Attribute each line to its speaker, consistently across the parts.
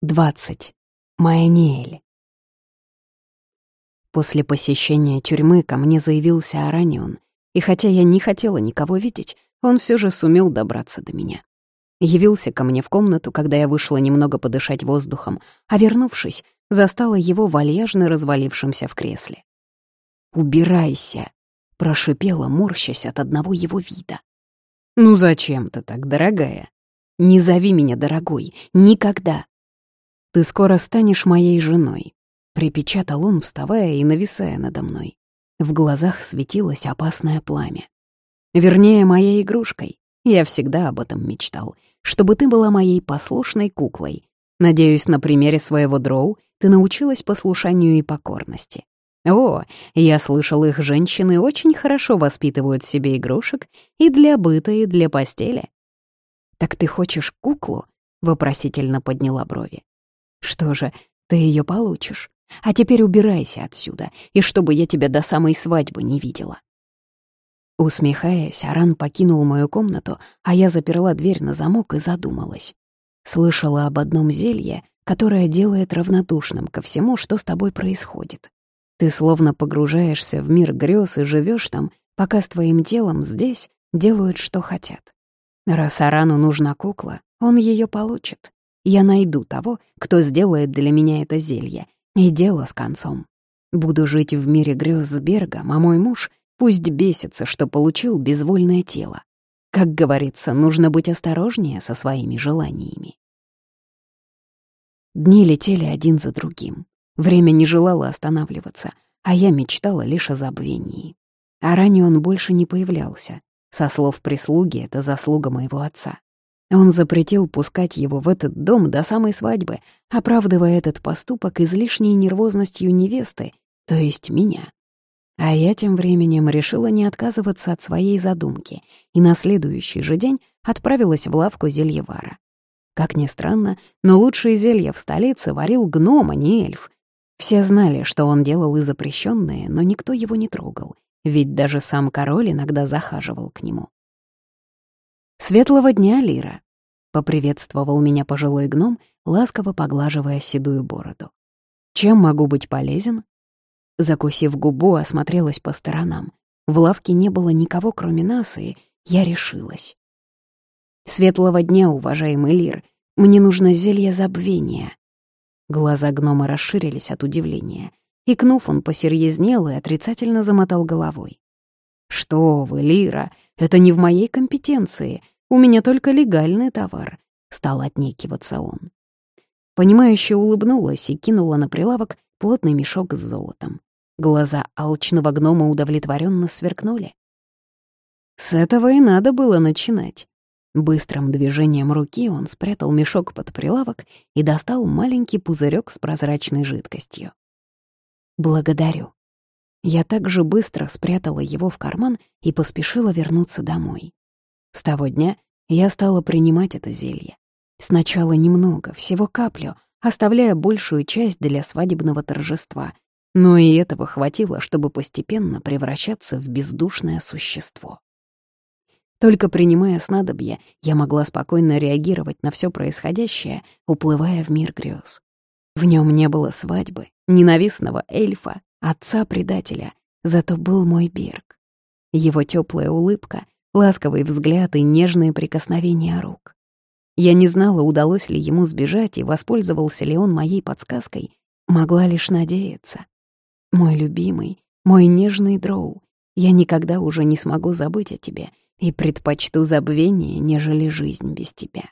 Speaker 1: 20. Майаниэль. После посещения тюрьмы ко мне заявился Аранион, и хотя я не хотела никого видеть, он все же сумел добраться до меня. Явился ко мне в комнату, когда я вышла немного подышать воздухом, а вернувшись, застала его вальяжно развалившимся в кресле. «Убирайся!» — прошипела, морщась от одного его вида. «Ну зачем ты так, дорогая? Не зови меня дорогой, никогда!» «Ты скоро станешь моей женой», — припечатал он, вставая и нависая надо мной. В глазах светилось опасное пламя. Вернее, моей игрушкой. Я всегда об этом мечтал. Чтобы ты была моей послушной куклой. Надеюсь, на примере своего дроу ты научилась послушанию и покорности. О, я слышал, их женщины очень хорошо воспитывают себе игрушек и для быта, и для постели. «Так ты хочешь куклу?» — вопросительно подняла брови. Что же, ты ее получишь. А теперь убирайся отсюда, и чтобы я тебя до самой свадьбы не видела. Усмехаясь, Аран покинул мою комнату, а я заперла дверь на замок и задумалась. Слышала об одном зелье, которое делает равнодушным ко всему, что с тобой происходит. Ты словно погружаешься в мир грез и живешь там, пока с твоим телом здесь делают, что хотят. Раз Арану нужна кукла, он ее получит. Я найду того, кто сделает для меня это зелье, и дело с концом. Буду жить в мире грез с Бергом, а мой муж пусть бесится, что получил безвольное тело. Как говорится, нужно быть осторожнее со своими желаниями. Дни летели один за другим. Время не желало останавливаться, а я мечтала лишь о забвении. А ранее он больше не появлялся. Со слов прислуги, это заслуга моего отца. Он запретил пускать его в этот дом до самой свадьбы, оправдывая этот поступок излишней нервозностью невесты, то есть меня. А я тем временем решила не отказываться от своей задумки и на следующий же день отправилась в лавку зельевара. Как ни странно, но лучшие зелья в столице варил гном, а не эльф. Все знали, что он делал и запрещенные, но никто его не трогал, ведь даже сам король иногда захаживал к нему. «Светлого дня, Лира!» — поприветствовал меня пожилой гном, ласково поглаживая седую бороду. «Чем могу быть полезен?» Закусив губу, осмотрелась по сторонам. В лавке не было никого, кроме нас, и я решилась. «Светлого дня, уважаемый Лир! Мне нужно зелье забвения!» Глаза гнома расширились от удивления. Икнув, он посерьезнел и отрицательно замотал головой. «Что вы, Лира, это не в моей компетенции. У меня только легальный товар», — стал отнекиваться он. Понимающе улыбнулась и кинула на прилавок плотный мешок с золотом. Глаза алчного гнома удовлетворенно сверкнули. С этого и надо было начинать. Быстрым движением руки он спрятал мешок под прилавок и достал маленький пузырек с прозрачной жидкостью. «Благодарю», я также быстро спрятала его в карман и поспешила вернуться домой. С того дня я стала принимать это зелье. Сначала немного, всего каплю, оставляя большую часть для свадебного торжества, но и этого хватило, чтобы постепенно превращаться в бездушное существо. Только принимая снадобье, я могла спокойно реагировать на все происходящее, уплывая в мир грез. В нем не было свадьбы, ненавистного эльфа, отца-предателя, зато был мой Бирк. Его теплая улыбка, ласковый взгляд и нежные прикосновения рук. Я не знала, удалось ли ему сбежать и воспользовался ли он моей подсказкой, могла лишь надеяться. Мой любимый, мой нежный дроу, я никогда уже не смогу забыть о тебе и предпочту забвение, нежели жизнь без тебя.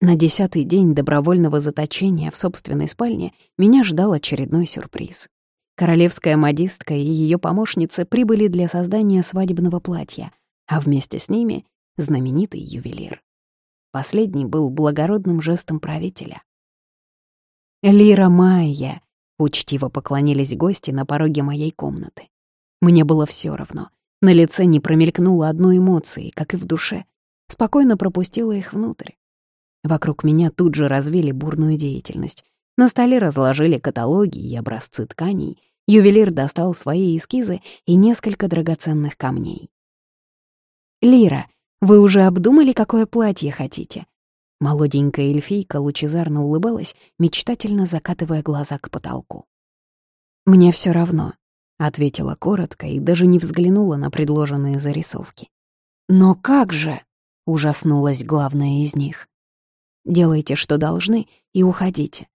Speaker 1: На десятый день добровольного заточения в собственной спальне меня ждал очередной сюрприз. Королевская модистка и ее помощницы прибыли для создания свадебного платья, а вместе с ними — знаменитый ювелир. Последний был благородным жестом правителя. «Лира Майя!» — учтиво поклонились гости на пороге моей комнаты. Мне было все равно. На лице не промелькнуло одной эмоции, как и в душе. Спокойно пропустила их внутрь. Вокруг меня тут же развили бурную деятельность. На столе разложили каталоги и образцы тканей. Ювелир достал свои эскизы и несколько драгоценных камней. «Лира, вы уже обдумали, какое платье хотите?» Молоденькая эльфийка лучезарно улыбалась, мечтательно закатывая глаза к потолку. «Мне все равно», — ответила коротко и даже не взглянула на предложенные зарисовки. «Но как же?» — ужаснулась главная из них. «Делайте, что должны, и уходите.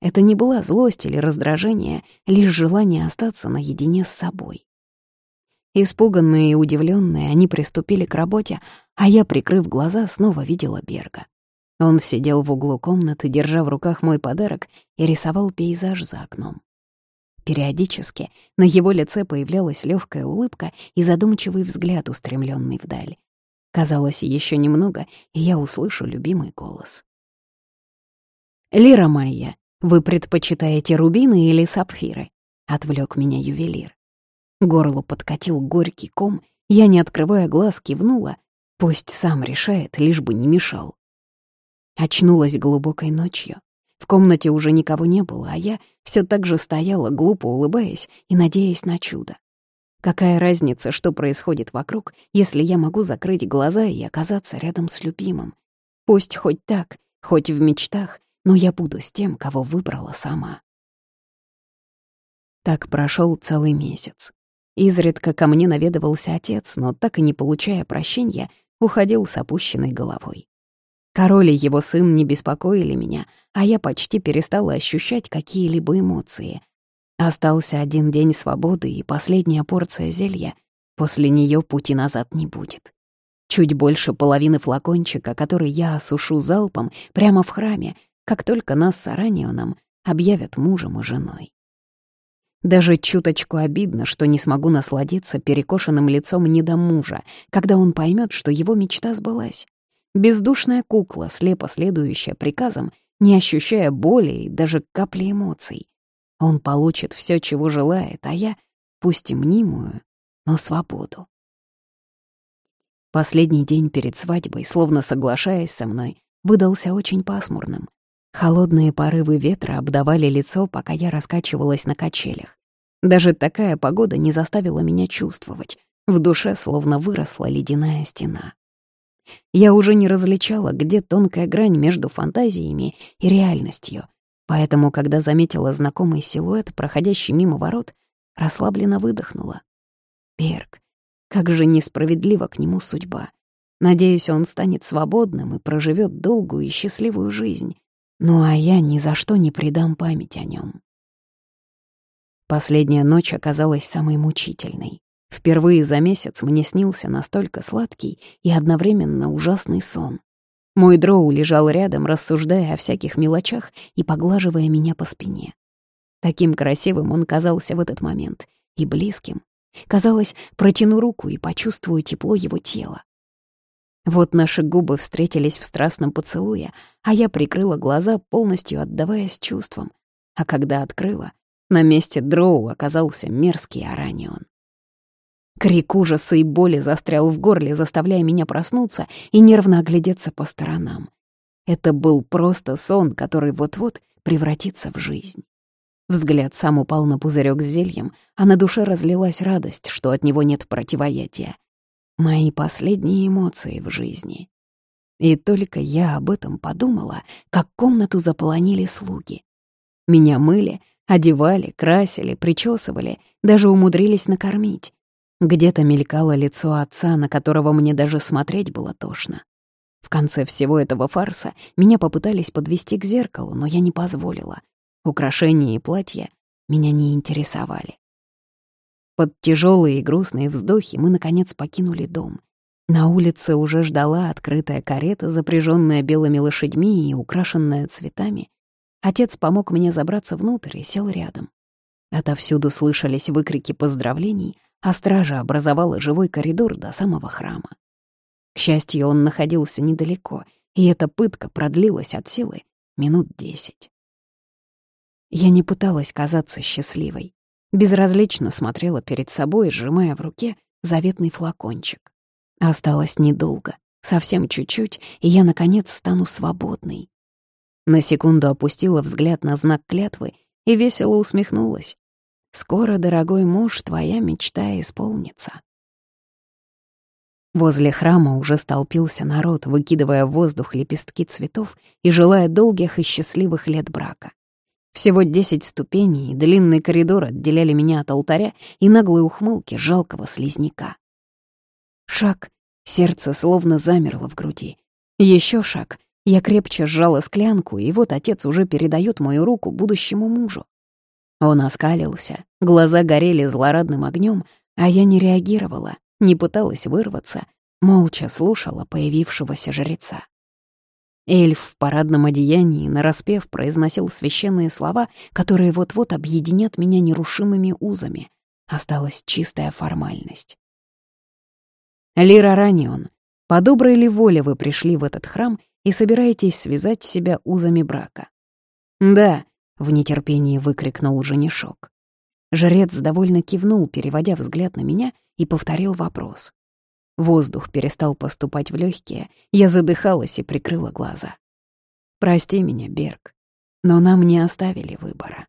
Speaker 1: Это не была злость или раздражение, лишь желание остаться наедине с собой. Испуганные и удивленные, они приступили к работе, а я, прикрыв глаза, снова видела Берга. Он сидел в углу комнаты, держа в руках мой подарок, и рисовал пейзаж за окном. Периодически на его лице появлялась легкая улыбка и задумчивый взгляд, устремленный вдаль. Казалось, еще немного, и я услышу любимый голос. «Лира моя, вы предпочитаете рубины или сапфиры?» — отвлек меня ювелир. Горло подкатил горький ком, я, не открывая глаз, кивнула. Пусть сам решает, лишь бы не мешал. Очнулась глубокой ночью. В комнате уже никого не было, а я все так же стояла, глупо улыбаясь и надеясь на чудо. Какая разница, что происходит вокруг, если я могу закрыть глаза и оказаться рядом с любимым? Пусть хоть так, хоть в мечтах, но я буду с тем, кого выбрала сама. Так прошел целый месяц. Изредка ко мне наведывался отец, но, так и не получая прощения, уходил с опущенной головой. Король и его сын не беспокоили меня, а я почти перестала ощущать какие-либо эмоции. Остался один день свободы и последняя порция зелья. После нее пути назад не будет. Чуть больше половины флакончика, который я осушу залпом прямо в храме, как только нас с Аранионом объявят мужем и женой. Даже чуточку обидно, что не смогу насладиться перекошенным лицом не до мужа, когда он поймет, что его мечта сбылась. Бездушная кукла, слепо следующая приказам, не ощущая боли и даже капли эмоций. Он получит все, чего желает, а я, пусть и мнимую, но свободу. Последний день перед свадьбой, словно соглашаясь со мной, выдался очень пасмурным. Холодные порывы ветра обдавали лицо, пока я раскачивалась на качелях. Даже такая погода не заставила меня чувствовать. В душе словно выросла ледяная стена. Я уже не различала, где тонкая грань между фантазиями и реальностью. Поэтому, когда заметила знакомый силуэт, проходящий мимо ворот, расслабленно выдохнула. Берг, как же несправедлива к нему судьба. Надеюсь, он станет свободным и проживет долгую и счастливую жизнь. Ну а я ни за что не предам память о нем. Последняя ночь оказалась самой мучительной. Впервые за месяц мне снился настолько сладкий и одновременно ужасный сон. Мой дроу лежал рядом, рассуждая о всяких мелочах и поглаживая меня по спине. Таким красивым он казался в этот момент и близким. Казалось, протяну руку и почувствую тепло его тела. Вот наши губы встретились в страстном поцелуе, а я прикрыла глаза, полностью отдаваясь чувствам. А когда открыла, на месте дроу оказался мерзкий Аранион. Крик ужаса и боли застрял в горле, заставляя меня проснуться и нервно оглядеться по сторонам. Это был просто сон, который вот-вот превратится в жизнь. Взгляд сам упал на пузырек с зельем, а на душе разлилась радость, что от него нет противоядия. Мои последние эмоции в жизни. И только я об этом подумала, как комнату заполонили слуги. Меня мыли, одевали, красили, причесывали, даже умудрились накормить. Где-то мелькало лицо отца, на которого мне даже смотреть было тошно. В конце всего этого фарса меня попытались подвести к зеркалу, но я не позволила. Украшения и платья меня не интересовали. Под тяжелые и грустные вздохи мы, наконец, покинули дом. На улице уже ждала открытая карета, запряженная белыми лошадьми и украшенная цветами. Отец помог мне забраться внутрь и сел рядом. Отовсюду слышались выкрики поздравлений, а стража образовала живой коридор до самого храма. К счастью, он находился недалеко, и эта пытка продлилась от силы минут десять. Я не пыталась казаться счастливой безразлично смотрела перед собой, сжимая в руке заветный флакончик. Осталось недолго, совсем чуть-чуть, и я, наконец, стану свободной. На секунду опустила взгляд на знак клятвы и весело усмехнулась. «Скоро, дорогой муж, твоя мечта исполнится». Возле храма уже столпился народ, выкидывая в воздух лепестки цветов и желая долгих и счастливых лет брака. Всего десять ступеней и длинный коридор отделяли меня от алтаря и наглой ухмылки жалкого слизняка. Шаг, сердце словно замерло в груди. Еще шаг, я крепче сжала склянку, и вот отец уже передает мою руку будущему мужу. Он оскалился, глаза горели злорадным огнем, а я не реагировала, не пыталась вырваться, молча слушала появившегося жреца. Эльф в парадном одеянии нараспев произносил священные слова, которые вот-вот объединят меня нерушимыми узами. Осталась чистая формальность. Лира Ранион, по доброй ли воле вы пришли в этот храм и собираетесь связать себя узами брака? «Да», — в нетерпении выкрикнул женишок. Жрец довольно кивнул, переводя взгляд на меня, и повторил вопрос. Воздух перестал поступать в легкие, я задыхалась и прикрыла глаза. «Прости меня, Берг, но нам не оставили выбора».